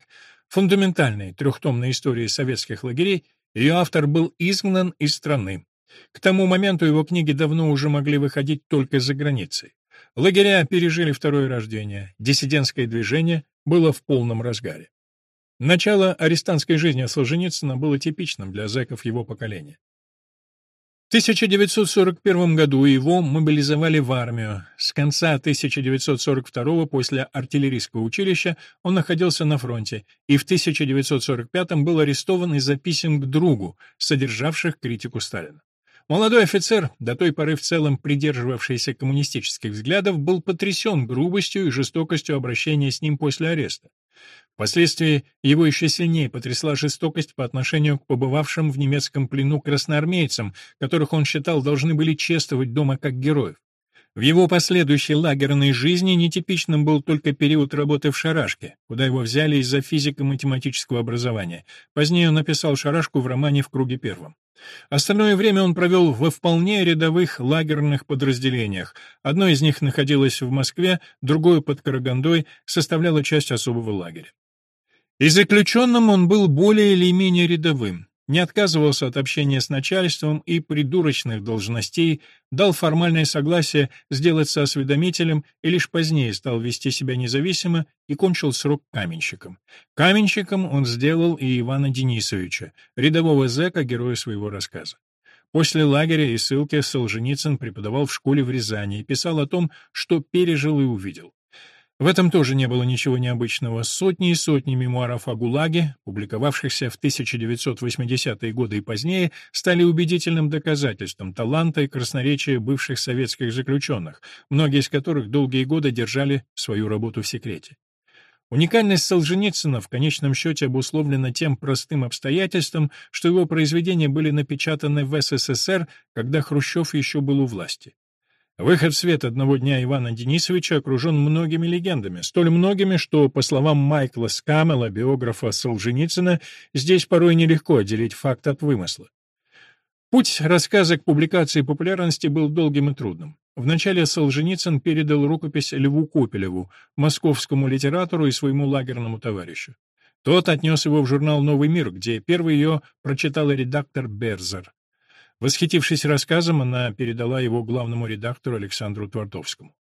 фундаментальной трехтомной истории советских лагерей, ее автор был изгнан из страны. К тому моменту его книги давно уже могли выходить только за границей. Лагеря пережили второе рождение, диссидентское движение было в полном разгаре. Начало арестантской жизни Солженицына было типичным для зэков его поколения. 1941 году его мобилизовали в армию. С конца 1942 после артиллерийского училища он находился на фронте и в 1945 был арестован из-за писем к другу, содержавших критику Сталина. Молодой офицер, до той поры в целом придерживавшийся коммунистических взглядов, был потрясен грубостью и жестокостью обращения с ним после ареста. Впоследствии его еще сильнее потрясла жестокость по отношению к побывавшим в немецком плену красноармейцам, которых он считал должны были чествовать дома как героев. В его последующей лагерной жизни нетипичным был только период работы в «Шарашке», куда его взяли из-за физико-математического образования. Позднее он написал «Шарашку» в романе «В круге первом». Остальное время он провел во вполне рядовых лагерных подразделениях. Одно из них находилось в Москве, другое под Карагандой, составляло часть особого лагеря. И заключенным он был более или менее рядовым, не отказывался от общения с начальством и придурочных должностей, дал формальное согласие сделаться осведомителем и лишь позднее стал вести себя независимо и кончил срок каменщиком. Каменщиком он сделал и Ивана Денисовича, рядового зэка, героя своего рассказа. После лагеря и ссылки Солженицын преподавал в школе в Рязани и писал о том, что пережил и увидел. В этом тоже не было ничего необычного. Сотни и сотни мемуаров о ГУЛАГе, публиковавшихся в 1980-е годы и позднее, стали убедительным доказательством таланта и красноречия бывших советских заключенных, многие из которых долгие годы держали свою работу в секрете. Уникальность Солженицына в конечном счете обусловлена тем простым обстоятельством, что его произведения были напечатаны в СССР, когда Хрущев еще был у власти. Выход в свет одного дня Ивана Денисовича окружен многими легендами, столь многими, что, по словам Майкла Скамела, биографа Солженицына, здесь порой нелегко отделить факт от вымысла. Путь рассказа к публикации популярности был долгим и трудным. Вначале Солженицын передал рукопись Льву Копелеву, московскому литератору и своему лагерному товарищу. Тот отнес его в журнал «Новый мир», где первый ее прочитал редактор Берзер. Восхитившись рассказом, она передала его главному редактору Александру Твардовскому.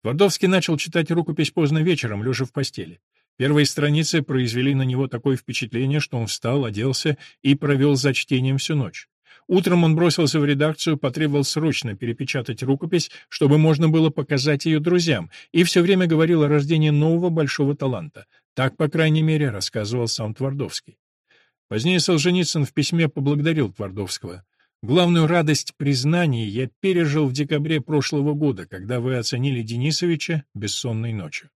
Твардовский начал читать рукопись поздно вечером, лежа в постели. Первые страницы произвели на него такое впечатление, что он встал, оделся и провел за чтением всю ночь. Утром он бросился в редакцию, потребовал срочно перепечатать рукопись, чтобы можно было показать ее друзьям, и все время говорил о рождении нового большого таланта. Так, по крайней мере, рассказывал сам Твардовский. Позднее Солженицын в письме поблагодарил Твардовского. Главную радость признаний я пережил в декабре прошлого года, когда вы оценили Денисовича бессонной ночью.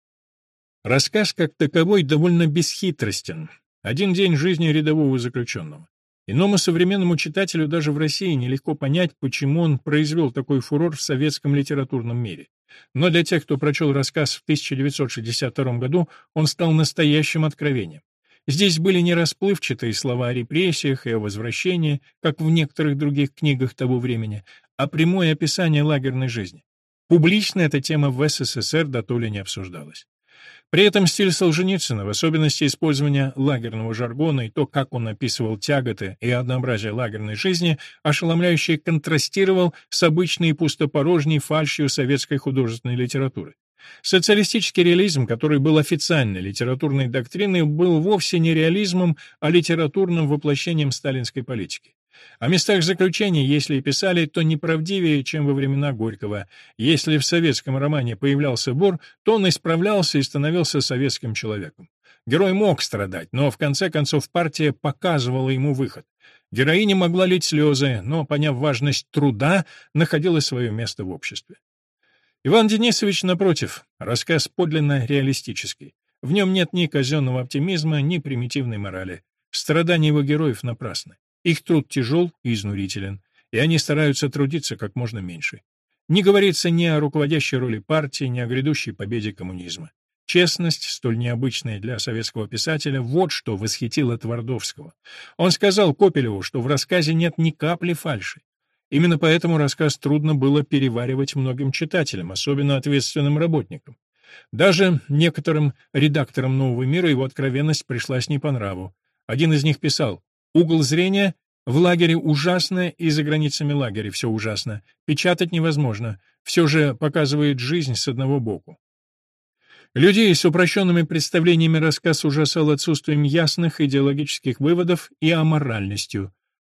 Рассказ как таковой довольно бесхитростен. Один день жизни рядового заключенного. Иному современному читателю даже в России нелегко понять, почему он произвел такой фурор в советском литературном мире. Но для тех, кто прочел рассказ в 1962 году, он стал настоящим откровением. Здесь были не расплывчатые слова о репрессиях и о возвращении, как в некоторых других книгах того времени, а прямое описание лагерной жизни. Публично эта тема в СССР до то ли не обсуждалась. При этом стиль Солженицына, в особенности использование лагерного жаргона и то, как он описывал тяготы и однообразие лагерной жизни, ошеломляюще контрастировал с обычной пустопорожней фальшью советской художественной литературы. Социалистический реализм, который был официальной литературной доктриной, был вовсе не реализмом, а литературным воплощением сталинской политики. О местах заключения, если и писали, то неправдивее, чем во времена Горького. Если в советском романе появлялся вор, то он исправлялся и становился советским человеком. Герой мог страдать, но в конце концов партия показывала ему выход. Героиня могла лить слезы, но, поняв важность труда, находила свое место в обществе. Иван Денисович, напротив, рассказ подлинно реалистический. В нем нет ни казенного оптимизма, ни примитивной морали. Страдания его героев напрасны. Их труд тяжел и изнурителен, и они стараются трудиться как можно меньше. Не говорится ни о руководящей роли партии, ни о грядущей победе коммунизма. Честность, столь необычная для советского писателя, вот что восхитило Твардовского. Он сказал Копелеву, что в рассказе нет ни капли фальши. Именно поэтому рассказ трудно было переваривать многим читателям, особенно ответственным работникам. Даже некоторым редакторам «Нового мира» его откровенность пришлась не по нраву. Один из них писал Угол зрения в лагере ужасно, и за границами лагеря все ужасно. Печатать невозможно. Все же показывает жизнь с одного боку. Людей с упрощенными представлениями рассказ ужасал отсутствием ясных идеологических выводов и аморальностью.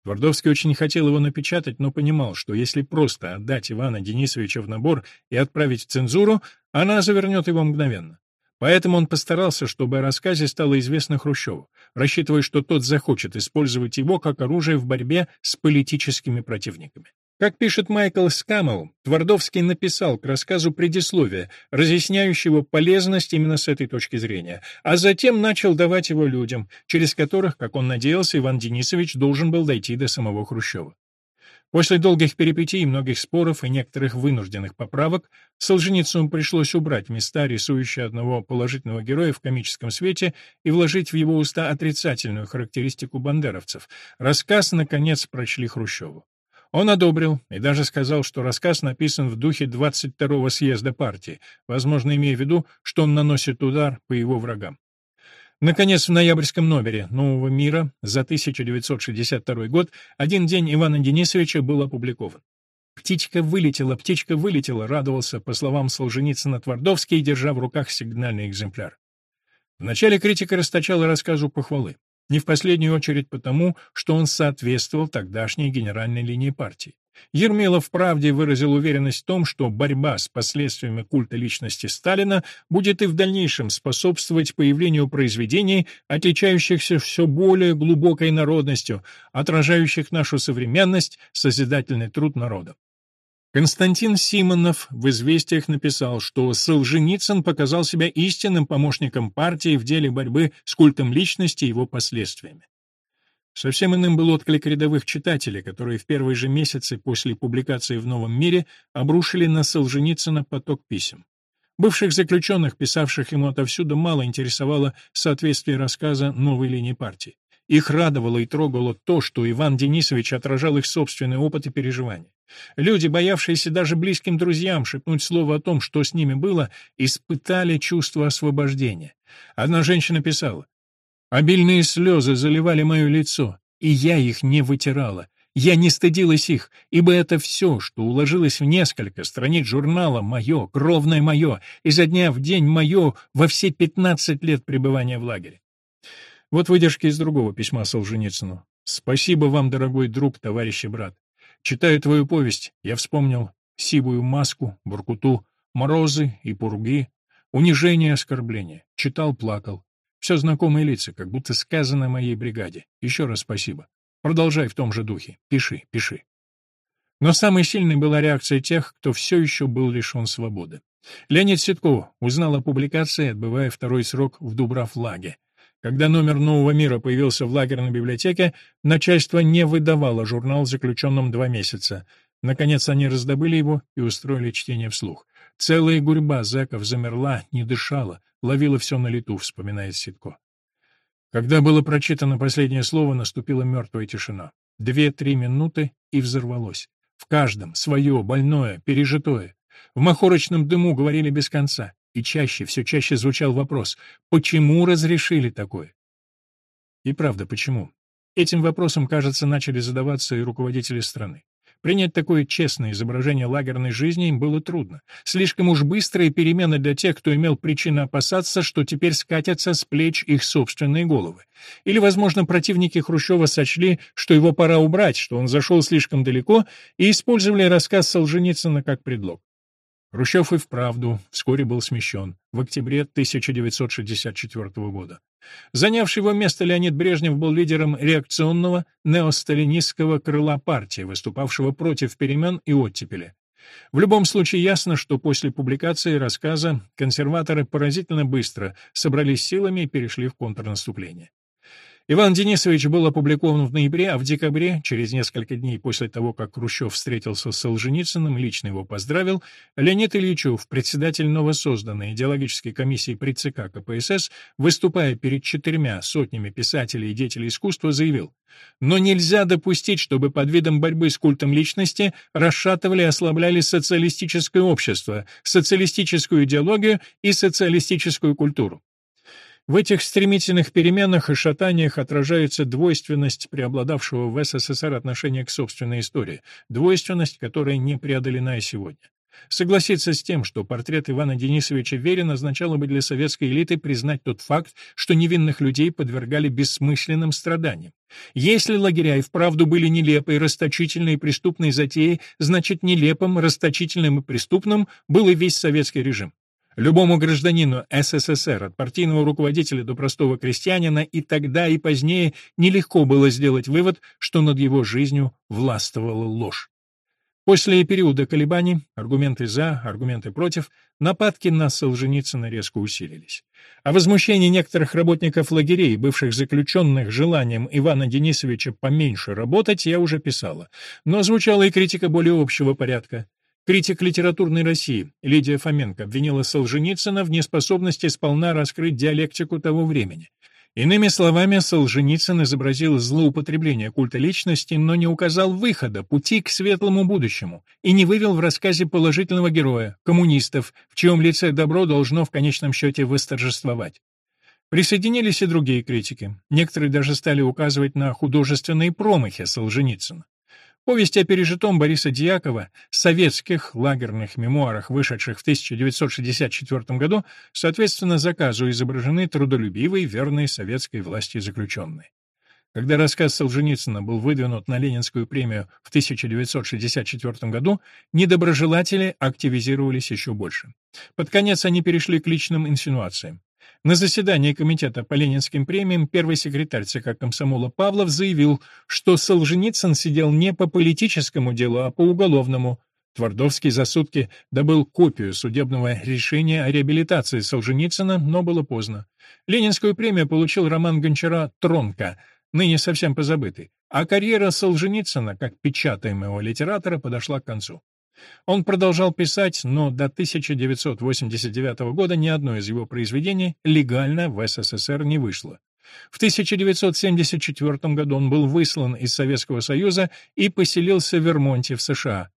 Твардовский очень хотел его напечатать, но понимал, что если просто отдать Ивана Денисовича в набор и отправить в цензуру, она завернет его мгновенно. Поэтому он постарался, чтобы о рассказе стало известно Хрущеву, рассчитывая, что тот захочет использовать его как оружие в борьбе с политическими противниками. Как пишет Майкл Скамел, Твардовский написал к рассказу предисловие, разъясняющего полезность именно с этой точки зрения, а затем начал давать его людям, через которых, как он надеялся, Иван Денисович должен был дойти до самого Хрущева. После долгих перипетий, многих споров и некоторых вынужденных поправок Солженицыну пришлось убрать места, рисующие одного положительного героя в комическом свете, и вложить в его уста отрицательную характеристику бандеровцев. Рассказ, наконец, прочли Хрущеву. Он одобрил и даже сказал, что рассказ написан в духе 22-го съезда партии, возможно, имея в виду, что он наносит удар по его врагам. Наконец, в ноябрьском номере «Нового мира» за 1962 год один день Ивана Денисовича был опубликован. «Птичка вылетела, птичка вылетела», — радовался, по словам Солженицына Твардовский, держа в руках сигнальный экземпляр. Вначале критика расточала рассказу похвалы, не в последнюю очередь потому, что он соответствовал тогдашней генеральной линии партии. Ермилов правде выразил уверенность в том, что борьба с последствиями культа личности Сталина будет и в дальнейшем способствовать появлению произведений, отличающихся все более глубокой народностью, отражающих нашу современность, созидательный труд народа. Константин Симонов в «Известиях» написал, что Солженицын показал себя истинным помощником партии в деле борьбы с культом личности и его последствиями. Совсем иным был отклик рядовых читателей, которые в первые же месяцы после публикации в «Новом мире» обрушили на Солженицына поток писем. Бывших заключенных, писавших ему отовсюду, мало интересовало соответствие рассказа новой линии партии. Их радовало и трогало то, что Иван Денисович отражал их собственный опыт и переживания. Люди, боявшиеся даже близким друзьям шепнуть слово о том, что с ними было, испытали чувство освобождения. Одна женщина писала, Обильные слезы заливали мое лицо, и я их не вытирала. Я не стыдилась их, ибо это все, что уложилось в несколько страниц журнала «Мое», «Кровное мое», изо дня в день «Мое» во все пятнадцать лет пребывания в лагере. Вот выдержки из другого письма Солженицыну. «Спасибо вам, дорогой друг, товарищ и брат. Читая твою повесть, я вспомнил сивую маску, буркуту, морозы и пурги, унижение и оскорбление. Читал, плакал. Все знакомые лица, как будто сказано моей бригаде. Еще раз спасибо. Продолжай в том же духе. Пиши, пиши. Но самой сильной была реакция тех, кто все еще был лишен свободы. Леонид Ситков узнал о публикации, отбывая второй срок в Дубравлаге. Когда номер «Нового мира» появился в лагерной библиотеке, начальство не выдавало журнал заключенным два месяца. Наконец они раздобыли его и устроили чтение вслух. Целая гурьба зэков замерла, не дышала, ловила все на лету, вспоминает Ситко. Когда было прочитано последнее слово, наступила мертвая тишина. Две-три минуты и взорвалось. В каждом свое, больное, пережитое. В махорочном дыму говорили без конца. И чаще, все чаще звучал вопрос, почему разрешили такое? И правда, почему? Этим вопросом, кажется, начали задаваться и руководители страны. Принять такое честное изображение лагерной жизни им было трудно. Слишком уж быстрые перемены для тех, кто имел причину опасаться, что теперь скатятся с плеч их собственные головы. Или, возможно, противники Хрущева сочли, что его пора убрать, что он зашел слишком далеко, и использовали рассказ Солженицына как предлог. Хрущев и вправду вскоре был смещен, в октябре 1964 года. Занявший его место Леонид Брежнев был лидером реакционного неосталинистского крыла партии, выступавшего против перемен и оттепели. В любом случае ясно, что после публикации рассказа консерваторы поразительно быстро собрались силами и перешли в контрнаступление. Иван Денисович был опубликован в ноябре, а в декабре, через несколько дней после того, как Хрущев встретился с Солженицыным, лично его поздравил, Леонид Ильичев, председатель новосозданной идеологической комиссии при ЦК КПСС, выступая перед четырьмя сотнями писателей и деятелей искусства, заявил, «Но нельзя допустить, чтобы под видом борьбы с культом личности расшатывали и ослабляли социалистическое общество, социалистическую идеологию и социалистическую культуру. В этих стремительных переменах и шатаниях отражается двойственность преобладавшего в СССР отношения к собственной истории, двойственность, которая не преодолена и сегодня. Согласиться с тем, что портрет Ивана Денисовича верен, означало бы для советской элиты признать тот факт, что невинных людей подвергали бессмысленным страданиям. Если лагеря и вправду были нелепой, расточительной и преступной затеей, значит нелепым, расточительным и преступным был и весь советский режим. Любому гражданину СССР, от партийного руководителя до простого крестьянина, и тогда, и позднее нелегко было сделать вывод, что над его жизнью властвовала ложь. После периода колебаний, аргументы «за», аргументы «против», нападки на Солженицына резко усилились. О возмущении некоторых работников лагерей, бывших заключенных желанием Ивана Денисовича поменьше работать, я уже писала. Но звучала и критика более общего порядка. Критик литературной России Лидия Фоменко обвинила Солженицына в неспособности сполна раскрыть диалектику того времени. Иными словами, Солженицын изобразил злоупотребление культа личности, но не указал выхода, пути к светлому будущему, и не вывел в рассказе положительного героя, коммунистов, в чьем лице добро должно в конечном счете восторжествовать. Присоединились и другие критики. Некоторые даже стали указывать на художественные промахи Солженицына. Повесть о пережитом Бориса Дьякова, советских лагерных мемуарах, вышедших в 1964 году, соответственно, заказу изображены трудолюбивые, верные советской власти заключенные. Когда рассказ Солженицына был выдвинут на Ленинскую премию в 1964 году, недоброжелатели активизировались еще больше. Под конец они перешли к личным инсинуациям. На заседании комитета по ленинским премиям первый секретарь ЦК комсомола Павлов заявил, что Солженицын сидел не по политическому делу, а по уголовному. Твардовский за сутки добыл копию судебного решения о реабилитации Солженицына, но было поздно. Ленинскую премию получил роман Гончара «Тронка», ныне совсем позабытый, а карьера Солженицына, как печатаемого литератора, подошла к концу. Он продолжал писать, но до 1989 года ни одно из его произведений легально в СССР не вышло. В 1974 году он был выслан из Советского Союза и поселился в Вермонте в США.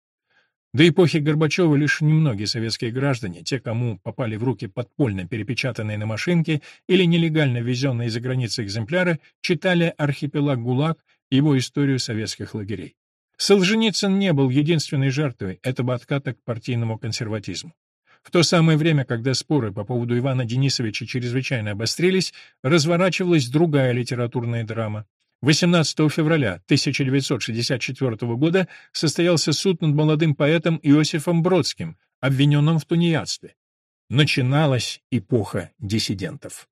До эпохи Горбачева лишь немногие советские граждане, те, кому попали в руки подпольно перепечатанные на машинке или нелегально везенные за границы экземпляры, читали «Архипелаг ГУЛАГ» его историю советских лагерей. Солженицын не был единственной жертвой этого отката к партийному консерватизму. В то самое время, когда споры по поводу Ивана Денисовича чрезвычайно обострились, разворачивалась другая литературная драма. 18 февраля 1964 года состоялся суд над молодым поэтом Иосифом Бродским, обвиненным в тунеядстве. Начиналась эпоха диссидентов.